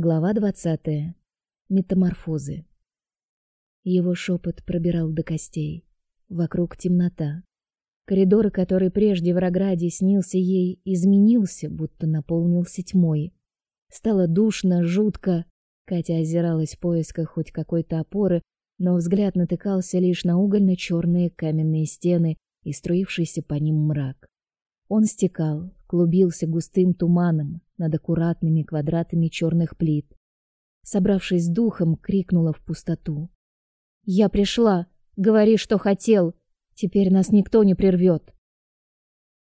Глава двадцатая. Метаморфозы. Его шепот пробирал до костей. Вокруг темнота. Коридор, который прежде в Рограде снился ей, изменился, будто наполнился тьмой. Стало душно, жутко. Катя озиралась в поисках хоть какой-то опоры, но взгляд натыкался лишь на угольно черные каменные стены и струившийся по ним мрак. Он стекал, клубился густым туманом над аккуратными квадратами черных плит. Собравшись с духом, крикнула в пустоту: "Я пришла, говори, что хотел. Теперь нас никто не прервет.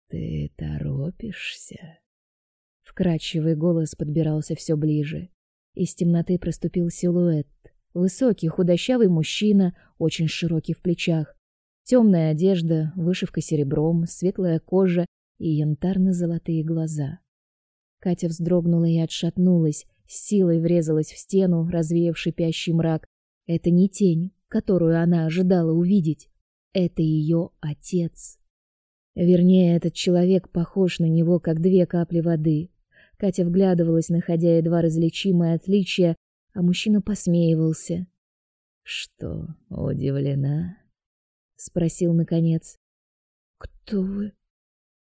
Ты торопишься? Вкрадчивый голос подбирался все ближе. Из темноты проступил силуэт. Высокий, худощавый мужчина, очень широкий в плечах. Темная одежда, вышивка серебром, светлая кожа и янтарно-золотые глаза. Катя вздрогнула и отшатнулась, с силой врезалась в стену, развеяв шипящий мрак. Это не тень, которую она ожидала увидеть. Это ее отец. Вернее, этот человек похож на него, как две капли воды. Катя вглядывалась, находя едва различимое отличие, а мужчина посмеивался. Что, удивлена? спросил наконец. Кто вы?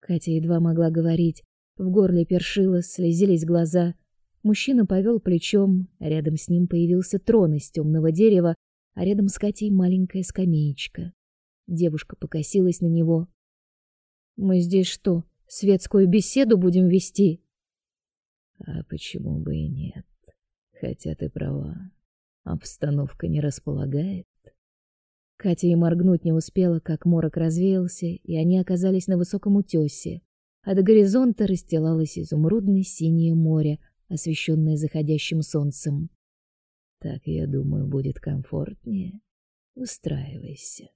Катя едва могла говорить, в горле першило, слезились глаза. Мужчина повел плечом, рядом с ним появился трон из темного дерева, а рядом с Катей маленькая скамеечка. Девушка покосилась на него. Мы здесь что, светскую беседу будем вести? А почему бы и нет? Хотя ты права, обстановка не располагает. Катя и моргнуть не успела, как морок развеялся, и они оказались на высоком утёсе. До горизонта расстилалось изумрудно-синее море, освещенное заходящим солнцем. Так, я думаю, будет комфортнее. Устраивайся.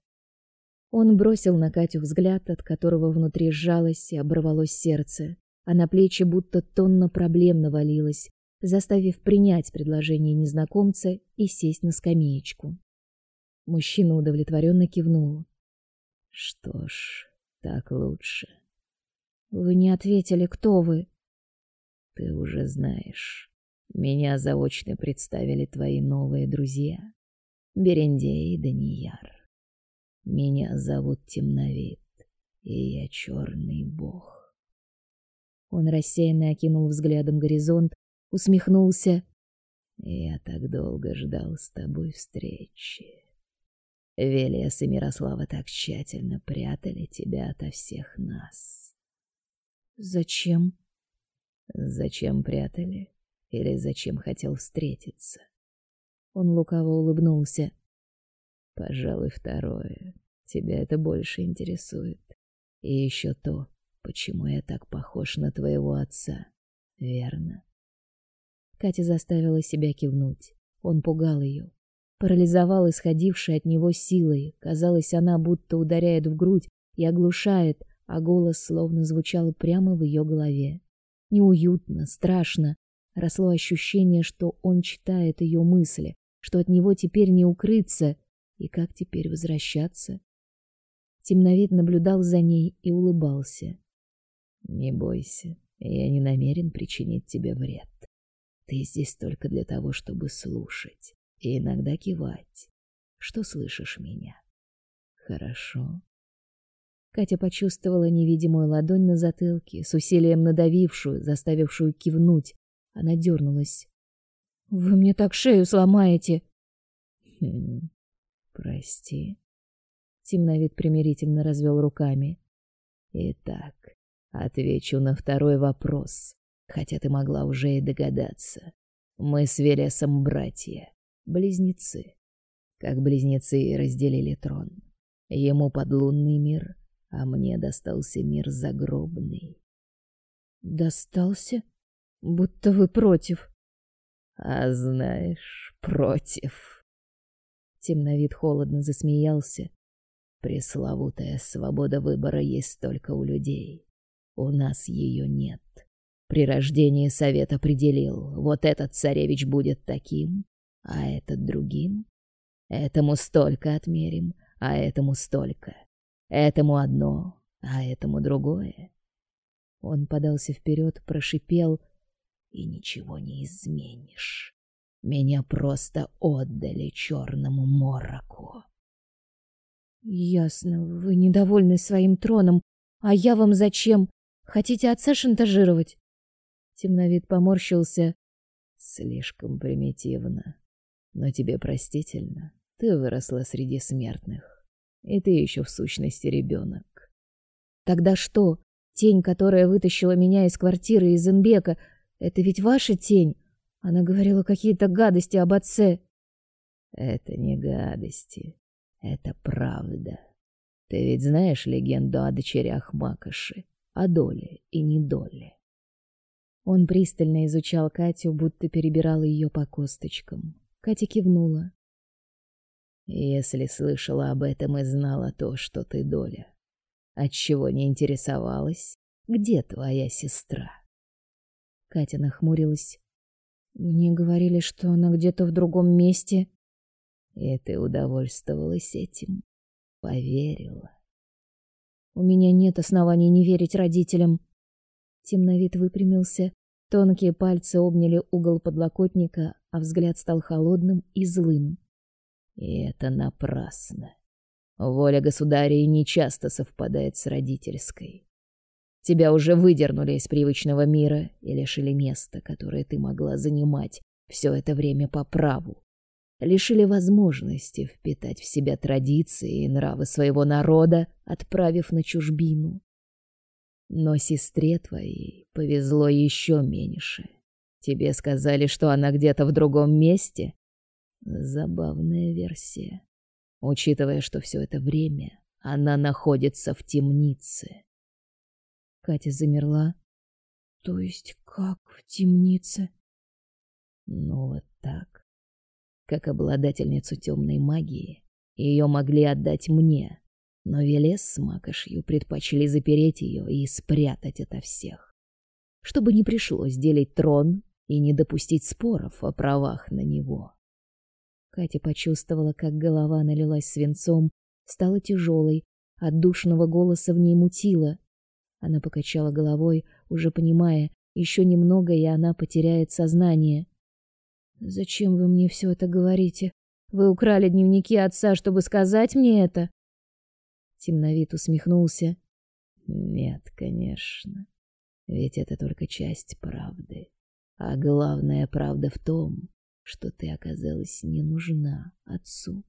Он бросил на Катю взгляд, от которого внутри сжалось и оборвалось сердце, а на плечи будто тонна проблем навалилась, заставив принять предложение незнакомца и сесть на скамеечку. Мужчина удовлетворенно кивнул. Что ж, так лучше. Вы не ответили, кто вы? Ты уже знаешь. Меня заочно представили твои новые друзья, Берендей и Данияр. Меня зовут Темновид, и я черный бог. Он рассеянно окинул взглядом горизонт, усмехнулся. Я так долго ждал с тобой встречи. Велес и Мирослава так тщательно прятали тебя ото всех нас. Зачем? Зачем прятали? Или зачем хотел встретиться? Он лукаво улыбнулся. Пожалуй, второе. Тебя это больше интересует. И еще то, почему я так похож на твоего отца. Верно? Катя заставила себя кивнуть. Он пугал ее парализовал исходившей от него силой. Казалось, она будто ударяет в грудь и оглушает, а голос словно звучал прямо в ее голове. Неуютно, страшно. Росло ощущение, что он читает ее мысли, что от него теперь не укрыться, и как теперь возвращаться. Темновид наблюдал за ней и улыбался. Не бойся, я не намерен причинить тебе вред. Ты здесь только для того, чтобы слушать и иногда кивать. Что слышишь меня? Хорошо. Катя почувствовала невидимую ладонь на затылке, с усилием надавившую, заставившую кивнуть. Она дернулась. Вы мне так шею сломаете. Хм. Прости. Темновид примирительно развел руками. Итак, отвечу на второй вопрос, хотя ты могла уже и догадаться. Мы с Велесом братья. Близнецы. Как близнецы разделили трон. Ему подлунный мир, а мне достался мир загробный. Достался? Будто вы против. А знаешь, против. Темновид холодно засмеялся. Пресловутая свобода выбора есть только у людей. У нас ее нет. При рождении совет определил, вот этот царевич будет таким, а этот другим. Этому столько отмерим, а этому столько. Этому одно, а этому другое. Он подался вперед, прошипел: и ничего не изменишь. Меня просто отдали черному мороку. Ясно, вы недовольны своим троном, а я вам зачем? Хотите отца шантажировать? Темновид поморщился. Слишком примитивно. Но тебе простительно. Ты выросла среди смертных. И ты еще в сущности ребенок. Тогда что? Тень, которая вытащила меня из квартиры из Инбека, это ведь ваша тень? Она говорила какие-то гадости об отце. Это не гадости, это правда. Ты ведь знаешь легенду о дочерях Макоши, о доле и недоле. Он пристально изучал Катю, будто перебирал ее по косточкам. Катя кивнула. Если слышала об этом и знала то, что ты доля, отчего не интересовалась, где твоя сестра? Катя нахмурилась. Мне говорили, что она где-то в другом месте. И ты удовольствовалась этим, поверила. У меня нет оснований не верить родителям. Темновид выпрямился, тонкие пальцы обняли угол подлокотника, а взгляд стал холодным и злым. И это напрасно. Воля государя не часто совпадает с родительской. Тебя уже выдернули из привычного мира и лишили места, которое ты могла занимать все это время по праву. Лишили возможности впитать в себя традиции и нравы своего народа, отправив на чужбину. Но сестре твоей повезло еще меньше. Тебе сказали, что она где-то в другом месте. Забавная версия, учитывая, что все это время она находится в темнице. Катя замерла. То есть как в темнице? Ну вот так. Как обладательницу темной магии, ее могли отдать мне, но Велес с Макошью предпочли запереть ее и спрятать ото всех, чтобы не пришлось делить трон и не допустить споров о правах на него. Катя почувствовала, как голова налилась свинцом, стала тяжелой, от душного голоса в ней мутило. Она покачала головой, уже понимая, еще немного, и она потеряет сознание. Зачем вы мне все это говорите? Вы украли дневники отца, чтобы сказать мне это? Темновид усмехнулся. Нет, конечно. Ведь это только часть правды. А главная правда в том, что ты оказалась не нужна отцу.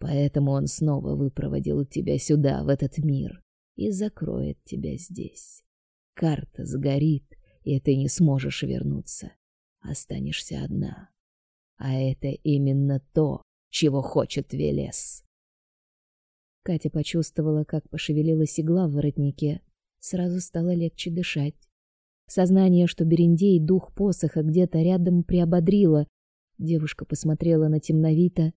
Поэтому он снова выпроводил тебя сюда, в этот мир, и закроет тебя здесь. Карта сгорит, и ты не сможешь вернуться. Останешься одна. А это именно то, чего хочет Велес. Катя почувствовала, как пошевелилась игла в воротнике. Сразу стало легче дышать. Сознание, что Берендей дух посоха где-то рядом приободрило. Девушка посмотрела на темновито.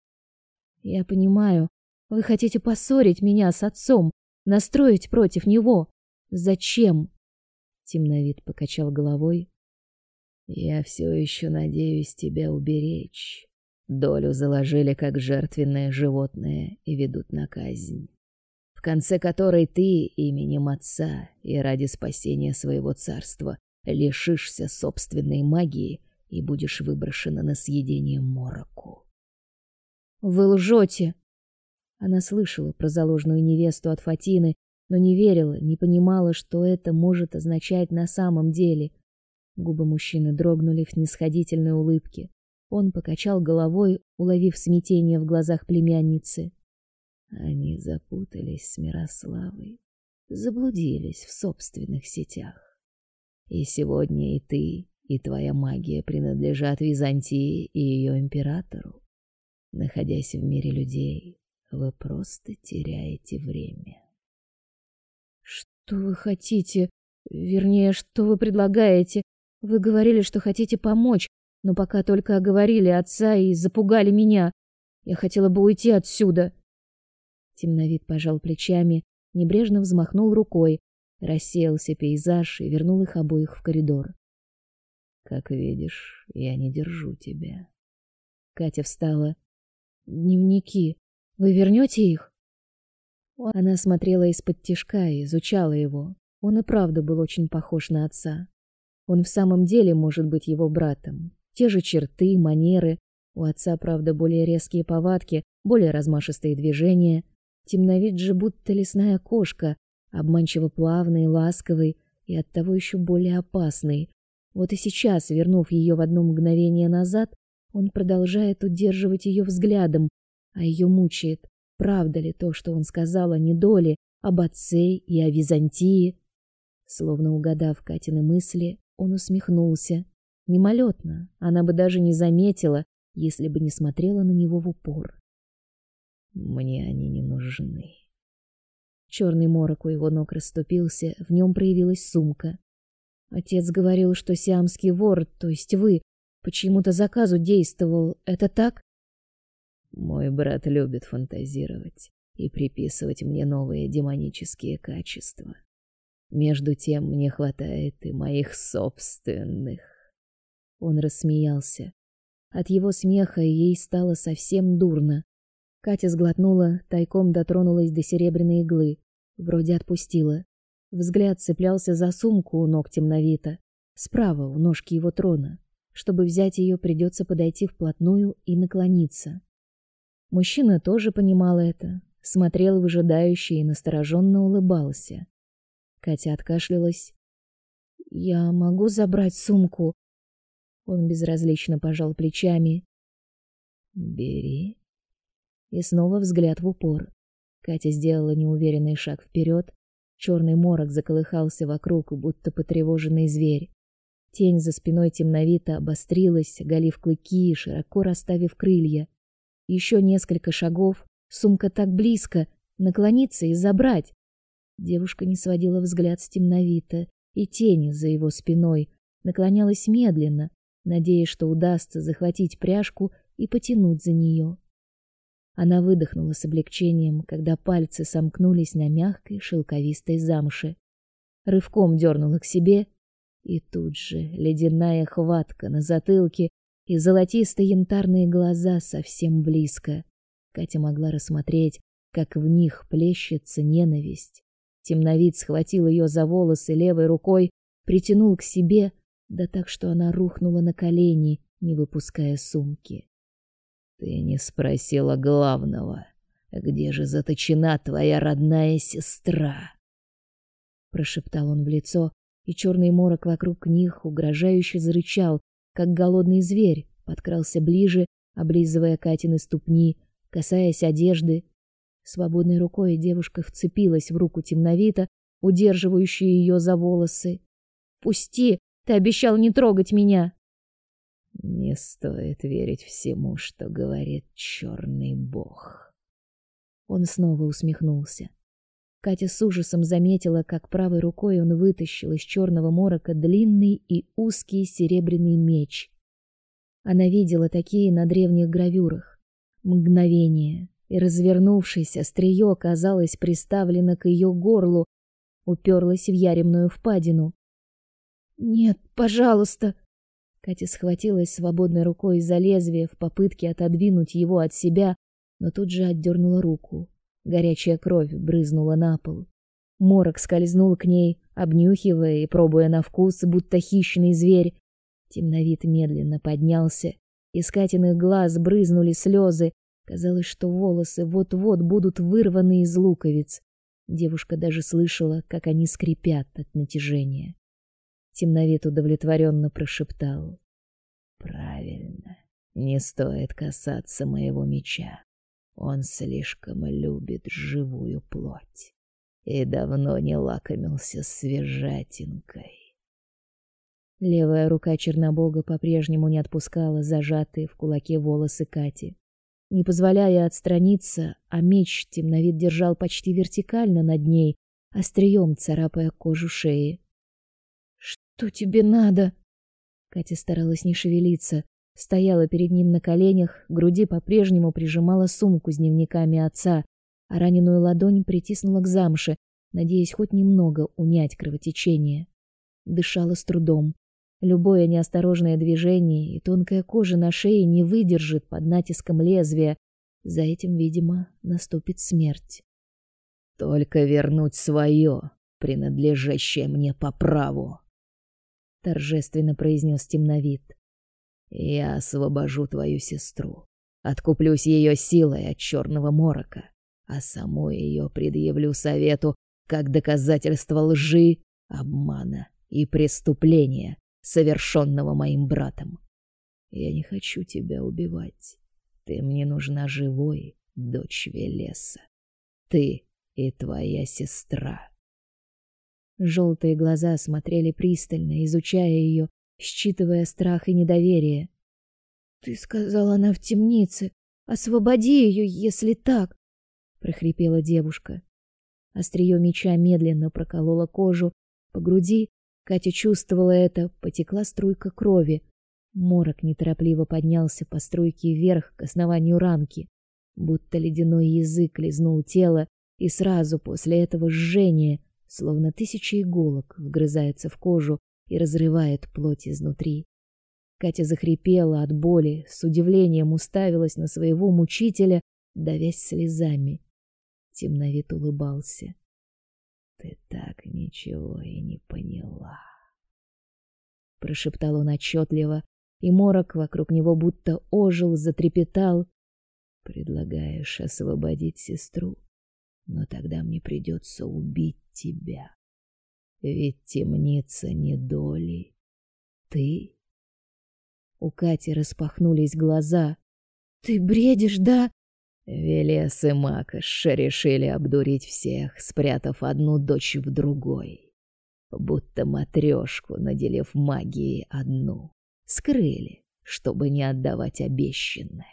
Я понимаю, вы хотите поссорить меня с отцом, настроить против него. Зачем? Темновид покачал головой. Я все еще надеюсь тебя уберечь. Долю заложили как жертвенное животное и ведут на казнь, конце которой ты именем отца и ради спасения своего царства лишишься собственной магии и будешь выброшена на съедение мороку. Вы лжете, она слышала про заложенную невесту от Фатины, но не верила, не понимала, что это может означать на самом деле. Губы мужчины дрогнули в снисходительной улыбке. Он покачал головой, уловив смятение в глазах племянницы. Они запутались с Мирославой, заблудились в собственных сетях. И сегодня и ты, и твоя магия принадлежат Византии и ее императору. Находясь в мире людей, вы просто теряете время. Что вы хотите? Вернее, что вы предлагаете? Вы говорили, что хотите помочь, но пока только оговорили отца и запугали меня. Я хотела бы уйти отсюда. Темновид пожал плечами, небрежно взмахнул рукой, рассеялся пейзаж и вернул их обоих в коридор. Как видишь, я не держу тебя. Катя встала. Дневники. Вы вернете их? Она смотрела из-под тишка и изучала его. Он и правда был очень похож на отца. Он в самом деле может быть его братом. Те же черты, манеры. У отца, правда, более резкие повадки, более размашистые движения. Темновид же будто лесная кошка, обманчиво плавный, ласковый и оттого еще более опасный. Вот и сейчас, вернув ее в одно мгновение назад, он продолжает удерживать ее взглядом, а ее мучает. Правда ли то, что он сказал о недоле, об отце и о Византии? Словно угадав Катины мысли, он усмехнулся. Мимолетно, она бы даже не заметила, если бы не смотрела на него в упор. Мне они не нужны. Черный морок у его ног расступился, в нем проявилась сумка. Отец говорил, что сиамский вор, то есть вы, почему-то заказу действовал. Это так? Мой брат любит фантазировать и приписывать мне новые демонические качества. Между тем мне хватает и моих собственных. Он рассмеялся. От его смеха ей стало совсем дурно. Катя сглотнула, тайком дотронулась до серебряной иглы, вроде отпустила. Взгляд цеплялся за сумку у ног темновито, справа у ножки его трона. Чтобы взять ее, придется подойти вплотную и наклониться. Мужчина тоже понимал это, смотрел выжидающе и настороженно улыбался. Катя откашлялась. Я могу забрать сумку. Он безразлично пожал плечами. Бери. И снова взгляд в упор. Катя сделала неуверенный шаг вперед. Черный морок заколыхался вокруг, будто потревоженный зверь. Тень за спиной темновито обострилась, оголив клыки, широко расставив крылья. Еще несколько шагов, сумка так близко, наклониться и забрать. Девушка не сводила взгляд с темновито, и тени за его спиной наклонялась медленно, надеясь, что удастся захватить пряжку и потянуть за нее. Она выдохнула с облегчением, когда пальцы сомкнулись на мягкой шелковистой замше. Рывком дернула к себе, и тут же ледяная хватка на затылке и золотистые янтарные глаза совсем близко. Катя могла рассмотреть, как в них плещется ненависть. Темновид схватил ее за волосы левой рукой, притянул к себе, да так, что она рухнула на колени, не выпуская сумки. Ты не спросила главного. Где же заточена твоя родная сестра? прошептал он в лицо, и черный морок вокруг них угрожающе зарычал, как голодный зверь, подкрался ближе, облизывая Катины ступни, касаясь одежды. Свободной рукой девушка вцепилась в руку темновита, удерживающую ее за волосы. "Пусти, ты обещал не трогать меня". Не стоит верить всему, что говорит черный бог. Он снова усмехнулся. Катя с ужасом заметила, как правой рукой он вытащил из черного морока длинный и узкий серебряный меч. Она видела такие на древних гравюрах. Мгновение, и развернувшись, острие оказалось приставлено к ее горлу, уперлось в яремную впадину. "Нет, пожалуйста", Катя схватилась свободной рукой за лезвие в попытке отодвинуть его от себя, но тут же отдернула руку. Горячая кровь брызнула на пол. Морок скользнул к ней, обнюхивая и пробуя на вкус, будто хищный зверь. Темновид медленно поднялся. Из Катиных глаз брызнули слезы. Казалось, что волосы вот-вот будут вырваны из луковиц. Девушка даже слышала, как они скрипят от натяжения. Темновид удовлетворенно прошептал: "Правильно. Не стоит касаться моего меча. Он слишком любит живую плоть и давно не лакомился свежатинкой". Левая рука Чернобога по-прежнему не отпускала зажатые в кулаке волосы Кати. Не позволяя отстраниться, а меч темновид держал почти вертикально над ней, острием царапая кожу шеи. Что тебе надо? Катя старалась не шевелиться, стояла перед ним на коленях, к груди по-прежнему прижимала сумку с дневниками отца, а раненую ладонь притиснула к замше, надеясь хоть немного унять кровотечение. Дышала с трудом. Любое неосторожное движение и тонкая кожа на шее не выдержит под натиском лезвия. За этим, видимо, наступит смерть. Только вернуть свое, принадлежащее мне по праву. Торжественно произнес темновид. Я освобожу твою сестру, откуплюсь ее силой от черного морока, а саму ее предъявлю совету как доказательство лжи, обмана и преступления, совершенного моим братом. Я не хочу тебя убивать. Ты мне нужна живой, дочь Велеса. Ты и твоя сестра. Желтые глаза смотрели пристально, изучая ее, считывая страх и недоверие. Ты сказал, она в темнице. Освободи ее, если так, прохрипела девушка. Острие меча медленно прокололо кожу по груди. Катя чувствовала это, потекла струйка крови. Морок неторопливо поднялся по струйке вверх к основанию ранки, будто ледяной язык лизнул тело, и сразу после этого жжение, словно тысячи иголок, вгрызается в кожу и разрывает плоть изнутри. Катя захрипела от боли, с удивлением уставилась на своего мучителя, давясь слезами. Темновид улыбался. Ты так ничего и не поняла, прошептал он отчетливо, и морок вокруг него будто ожил, затрепетал. Предлагаешь освободить сестру, но тогда мне придется убить тебя. Ведь темница недоли. Ты? У Кати распахнулись глаза. Ты бредишь, да? Велес и Макаш решили обдурить всех, спрятав одну дочь в другой. Будто матрешку, наделив магией одну, скрыли, чтобы не отдавать обещанное.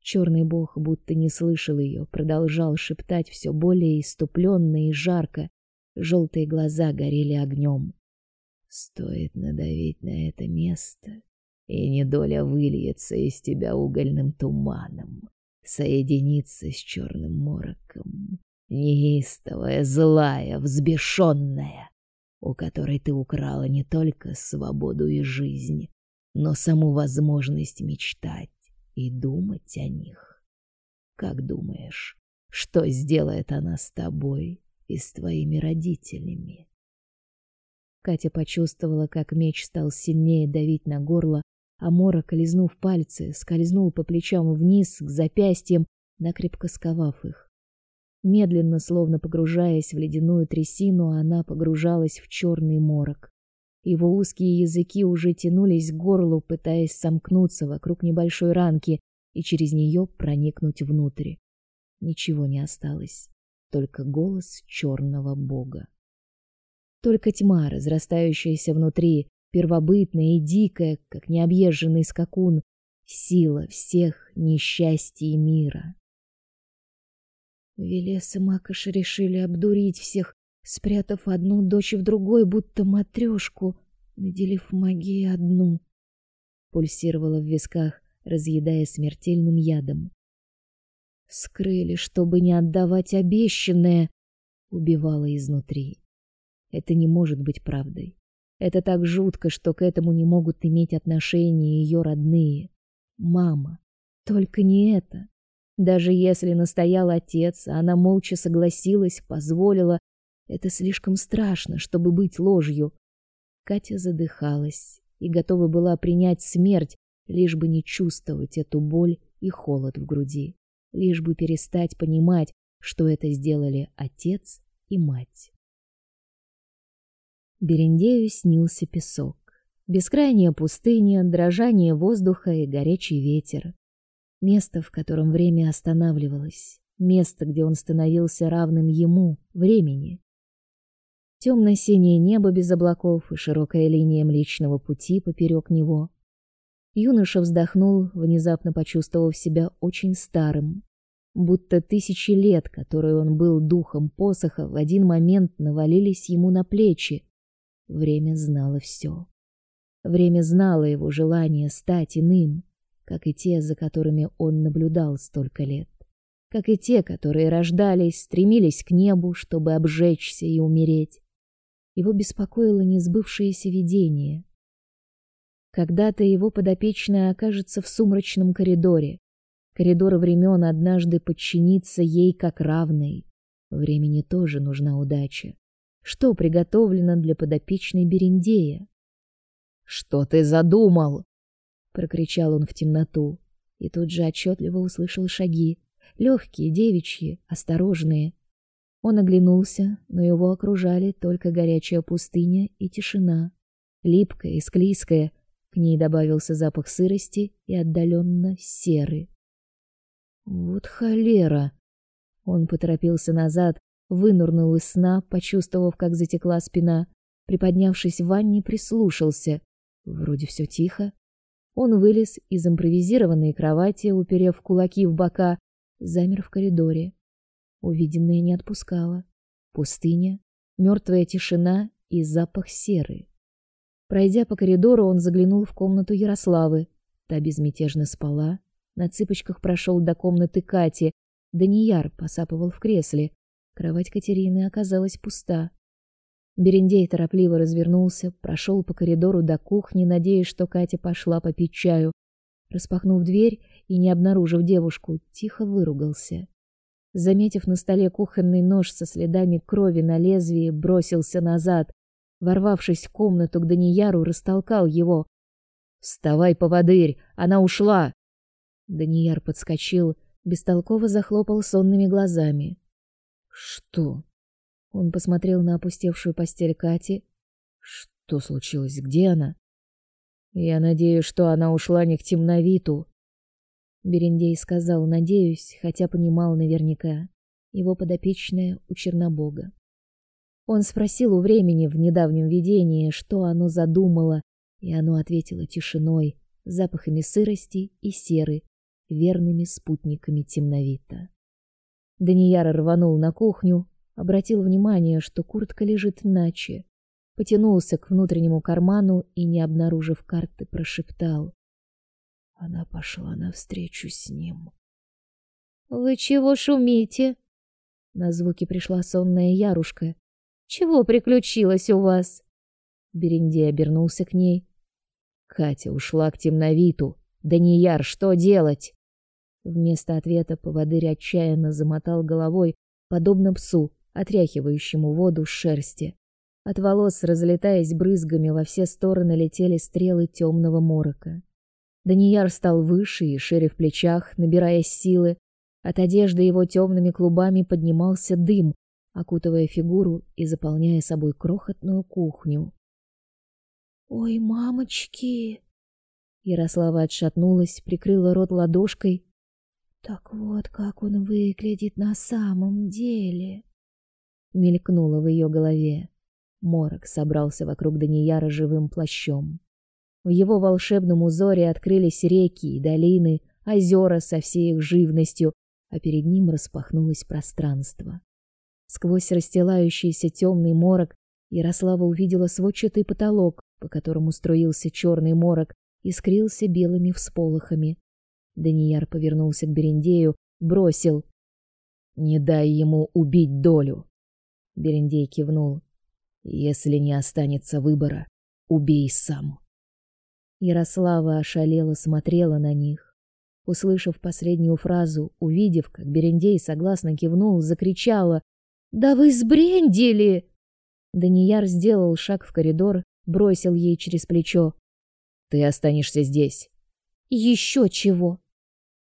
Черный бог будто не слышал ее, продолжал шептать все более иступленно и жарко. Желтые глаза горели огнем. Стоит надавить на это место, и недоля выльется из тебя угольным туманом соединиться с черным мороком, неистовая, злая, взбешенная, у которой ты украла не только свободу и жизнь, но саму возможность мечтать и думать о них. Как думаешь, что сделает она с тобой и с твоими родителями? Катя почувствовала, как меч стал сильнее давить на горло, а морок, лизнув пальцы, скользнул по плечам вниз к запястьям, накрепко сковав их. Медленно, словно погружаясь в ледяную трясину, она погружалась в черный морок. Его узкие языки уже тянулись к горлу, пытаясь сомкнуться вокруг небольшой ранки и через нее проникнуть внутрь. Ничего не осталось, только голос черного бога. Только тьма, разрастающаяся внутри, первобытная и дикая, как необъезженный скакун, сила всех несчастий мира. Велес и Макаш решили обдурить всех, спрятав одну дочь в другой, будто матрешку, наделив магией одну. Пульсировала в висках, разъедая смертельным ядом. Скрыли, чтобы не отдавать обещанное, убивала изнутри. Это не может быть правдой. Это так жутко, что к этому не могут иметь отношения ее родные. Мама. Только не это. Даже если настоял отец, она молча согласилась, позволила, это слишком страшно, чтобы быть ложью. Катя задыхалась и готова была принять смерть, лишь бы не чувствовать эту боль и холод в груди, лишь бы перестать понимать, что это сделали отец и мать. Берендею снился песок. Бескрайняя пустыня, дрожание воздуха и горячий ветер. Место, в котором время останавливалось. Место, где он становился равным ему, времени. Темно-синее небо без облаков и широкая линия Млечного Пути поперек него. Юноша вздохнул, внезапно почувствовав себя очень старым. Будто тысячи лет, которые он был духом посоха, в один момент навалились ему на плечи, Время знало все. Время знало его желание стать иным, как и те, за которыми он наблюдал столько лет, как и те, которые рождались, стремились к небу, чтобы обжечься и умереть. Его беспокоило несбывшееся видение. Когда-то его подопечная окажется в сумрачном коридоре. Коридор времен однажды подчинится ей как равной. Времени тоже нужна удача что приготовлено для подопечной Берендея. Что ты задумал? прокричал он в темноту, и тут же отчетливо услышал шаги, легкие, девичьи, осторожные. Он оглянулся, но его окружали только горячая пустыня и тишина, липкая и склизкая. К ней добавился запах сырости и отдаленно серы. Вот холера. Он поторопился назад, вынырнул из сна, почувствовав, как затекла спина, приподнявшись в ванне, прислушался. Вроде все тихо. Он вылез из импровизированной кровати, уперев кулаки в бока, замер в коридоре. Увиденное не отпускало. Пустыня, мертвая тишина и запах серы. Пройдя по коридору, он заглянул в комнату Ярославы. Та безмятежно спала, на цыпочках прошел до комнаты Кати. Данияр посапывал в кресле. Кровать Катерины оказалась пуста. Берендей торопливо развернулся, прошел по коридору до кухни, надеясь, что Катя пошла попить чаю. Распахнув дверь и не обнаружив девушку, тихо выругался. Заметив на столе кухонный нож со следами крови на лезвии, бросился назад. Ворвавшись в комнату к Данияру, растолкал его. «Вставай, поводырь! Она ушла!» Данияр подскочил, бестолково захлопал сонными глазами. «Что?» Он посмотрел на опустевшую постель Кати. «Что случилось? Где она?» «Я надеюсь, что она ушла не к темновиту». Берендей сказал «надеюсь», хотя понимал наверняка. Его подопечная у Чернобога. Он спросил у времени в недавнем видении, что оно задумало, и оно ответило тишиной, запахами сырости и серы, верными спутниками темновита. Данияр рванул на кухню, обратил внимание, что куртка лежит иначе, потянулся к внутреннему карману и, не обнаружив карты, прошептал: "Она пошла навстречу с ним". "Вы чего шумите?" На звуки пришла сонная Ярушка. Чего приключилось у вас? Берендей обернулся к ней. Катя ушла к темновиту. Данияр, что делать? Вместо ответа поводырь отчаянно замотал головой, подобно псу, отряхивающему воду с шерсти. От волос, разлетаясь брызгами, во все стороны летели стрелы темного морока. Данияр стал выше и шире в плечах, набирая силы. От одежды его темными клубами поднимался дым, окутывая фигуру и заполняя собой крохотную кухню. Ой, мамочки! Ярослава отшатнулась, прикрыла рот ладошкой. Так вот, как он выглядит на самом деле. Мелькнуло в ее голове. Морок собрался вокруг Данияра живым плащом. В его волшебном узоре открылись реки и долины, озера со всей их живностью, а перед ним распахнулось пространство. Сквозь расстилающийся темный морок Ярослава увидела сводчатый потолок, по которому струился черный морок, и скрылся белыми всполохами. Данияр повернулся к Берендею, бросил: "Не дай ему убить долю". Берендей кивнул. "Если не останется выбора, убей сам". Ярослава ошалела смотрела на них. Услышав последнюю фразу, увидев, как Берендей согласно кивнул, закричала: да вы сбрендили! Данияр сделал шаг в коридор, бросил ей через плечо: "Ты останешься здесь". Еще чего?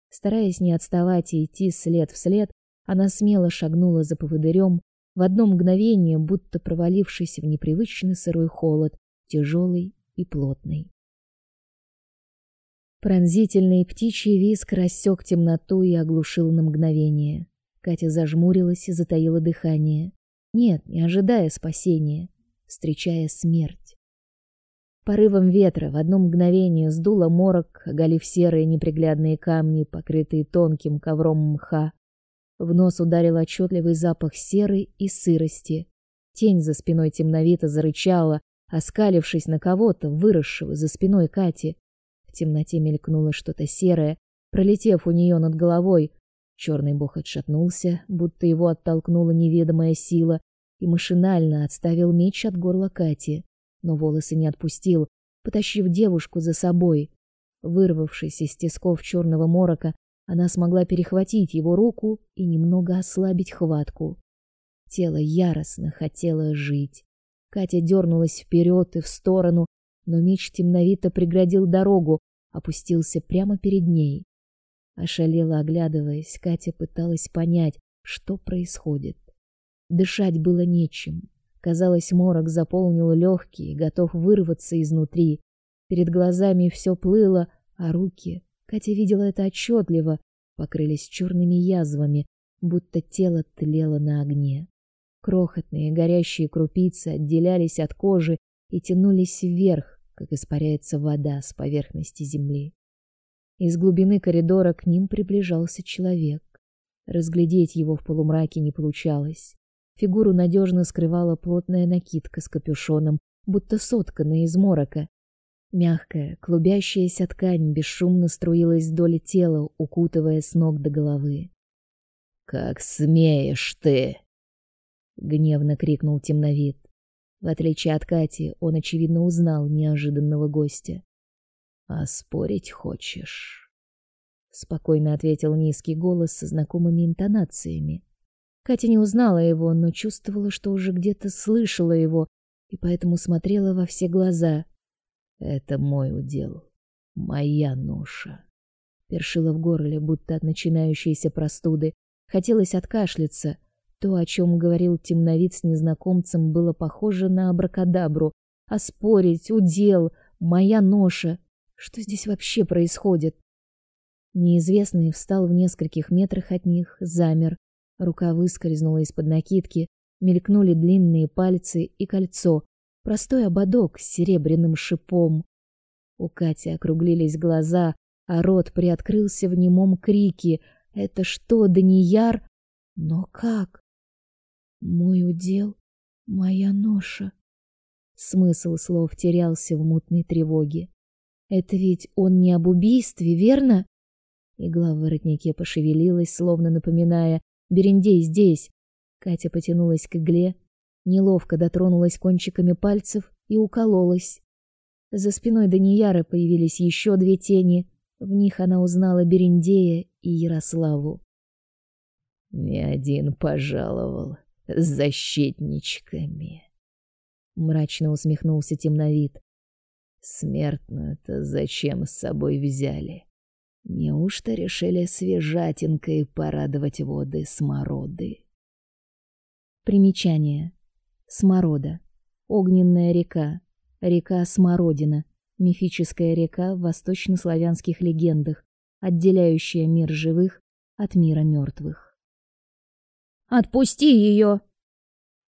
Стараясь не отставать и идти след в след, она смело шагнула за поводырем, в одно мгновение будто провалившись в непривычный сырой холод, тяжелый и плотный. Пронзительный птичий визг рассек темноту и оглушил на мгновение. Катя зажмурилась и затаила дыхание. Нет, не ожидая спасения, встречая смерть. Порывом ветра в одно мгновение сдуло морок, оголив серые неприглядные камни, покрытые тонким ковром мха. В нос ударил отчетливый запах серы и сырости. Тень за спиной темновито зарычала, оскалившись на кого-то, выросшего за спиной Кати. В темноте мелькнуло что-то серое, пролетев у нее над головой, Черный бог отшатнулся, будто его оттолкнула неведомая сила, и машинально отставил меч от горла Кати, но волосы не отпустил, потащив девушку за собой. Вырвавшись из тисков черного морока, она смогла перехватить его руку и немного ослабить хватку. Тело яростно хотело жить. Катя дернулась вперед и в сторону, но меч темновито преградил дорогу, опустился прямо перед ней. Ошалела оглядываясь, Катя пыталась понять, что происходит. Дышать было нечем. Казалось, морок заполнил легкие, готов вырваться изнутри. Перед глазами все плыло, а руки, Катя видела это отчетливо, покрылись черными язвами, будто тело тлело на огне. Крохотные горящие крупицы отделялись от кожи и тянулись вверх, как испаряется вода с поверхности земли. Из глубины коридора к ним приближался человек. Разглядеть его в полумраке не получалось. Фигуру надежно скрывала плотная накидка с капюшоном, будто сотканная из морока. Мягкая, клубящаяся ткань бесшумно струилась вдоль тела, укутывая с ног до головы. «Как смеешь ты!» — гневно крикнул темновид. В отличие от Кати, он, очевидно, узнал неожиданного гостя. А спорить хочешь? Спокойно ответил низкий голос со знакомыми интонациями. Катя не узнала его, но чувствовала, что уже где-то слышала его, и поэтому смотрела во все глаза. Это мой удел, моя ноша. Першила в горле, будто от начинающейся простуды. Хотелось откашляться. То, о чем говорил темновид с незнакомцем, было похоже на абракадабру. А спорить, удел, моя ноша. Что здесь вообще происходит? Неизвестный встал в нескольких метрах от них, замер. Рука выскользнула из-под накидки, мелькнули длинные пальцы и кольцо, простой ободок с серебряным шипом. У Кати округлились глаза, а рот приоткрылся в немом крике: "Это что, Данияр? Но как? Мой удел, моя ноша". Смысл слов терялся в мутной тревоге. Это ведь он не об убийстве, верно? Игла в воротнике пошевелилась, словно напоминая: "Берендей здесь". Катя потянулась к игле, неловко дотронулась кончиками пальцев и укололась. За спиной Данияры появились еще две тени. В них она узнала Берендея и Ярославу. Не один пожаловал с защитничками. Мрачно усмехнулся темновид. Смертную-то зачем с собой взяли? Неужто решили свежатинкой порадовать воды смороды? Примечание. Сморода. Огненная река. Река Смородина. Мифическая река в восточнославянских легендах, отделяющая мир живых от мира мертвых. «Отпусти ее!»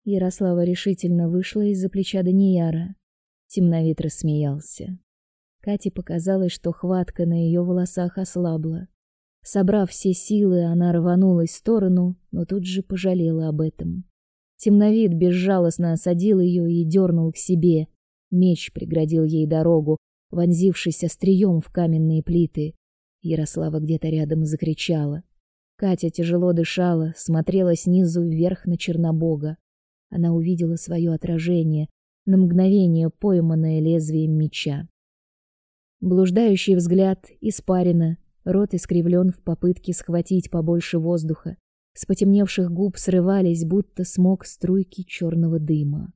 Ярослава решительно вышла из-за плеча Данияра. Темновид рассмеялся. Кате показалось, что хватка на ее волосах ослабла. Собрав все силы, она рванулась в сторону, но тут же пожалела об этом. Темновид безжалостно осадил ее и дернул к себе. Меч преградил ей дорогу, вонзившись острием в каменные плиты. Ярослава где-то рядом закричала. Катя тяжело дышала, смотрела снизу вверх на Чернобога. Она увидела свое отражение, на мгновение пойманное лезвием меча. Блуждающий взгляд испарина, рот искривлен в попытке схватить побольше воздуха. С потемневших губ срывались, будто смог струйки черного дыма.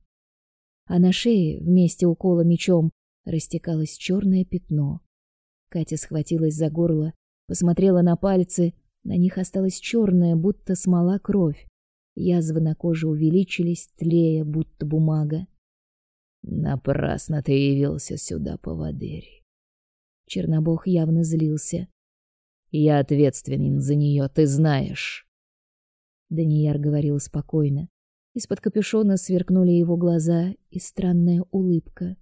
А на шее, вместе укола мечом, растекалось черное пятно. Катя схватилась за горло, посмотрела на пальцы, на них осталась черная, будто смола кровь. Язвы на коже увеличились, тлея, будто бумага. Напрасно ты явился сюда, поводырь. Чернобог явно злился. Я ответственен за нее, ты знаешь. Данияр говорил спокойно. Из-под капюшона сверкнули его глаза и странная улыбка.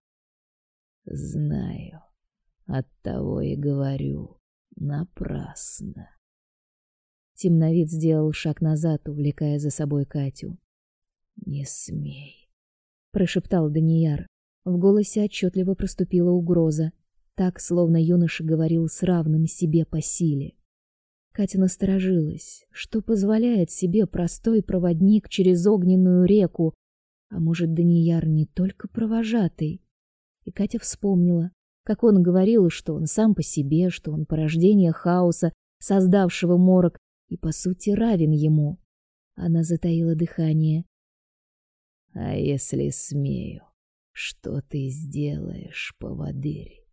Знаю. Оттого и говорю, напрасно. Темновид сделал шаг назад, увлекая за собой Катю. Не смей прошептал Данияр. В голосе отчетливо проступила угроза, так словно юноша говорил с равным себе по силе. Катя насторожилась, что позволяет себе простой проводник через огненную реку, а может, Данияр не только провожатый. И Катя вспомнила, как он говорил, что он сам по себе, что он порождение хаоса, создавшего морок, и по сути равен ему. Она затаила дыхание. А если смею? Что ты сделаешь, поводырь?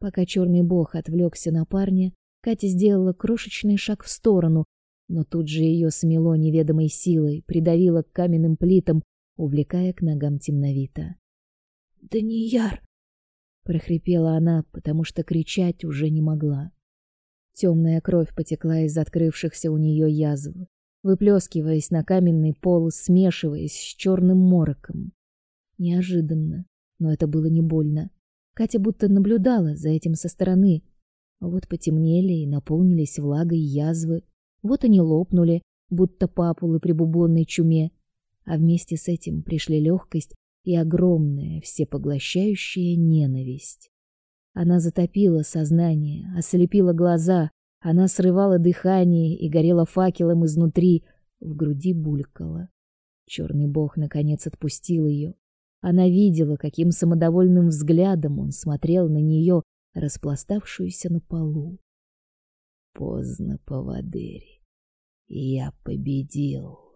Пока черный бог отвлекся на парня, Катя сделала крошечный шаг в сторону, но тут же ее смело неведомой силой, придавило к каменным плитам, увлекая к ногам темновита. "Данияр!" прохрипела она, потому что кричать уже не могла. Темная кровь потекла из открывшихся у нее язв, выплескиваясь на каменный пол, смешиваясь с черным мороком. Неожиданно, но это было не больно. Катя будто наблюдала за этим со стороны. Вот потемнели и наполнились влагой язвы, вот они лопнули, будто папулы при бубонной чуме, а вместе с этим пришли легкость и огромная, всепоглощающая ненависть. Она затопила сознание, ослепила глаза, она срывала дыхание и горела факелом изнутри, в груди булькало. Черный бог наконец отпустил ее. Она видела, каким самодовольным взглядом он смотрел на нее, распластавшуюся на полу. Поздно, поводырь. Я победил.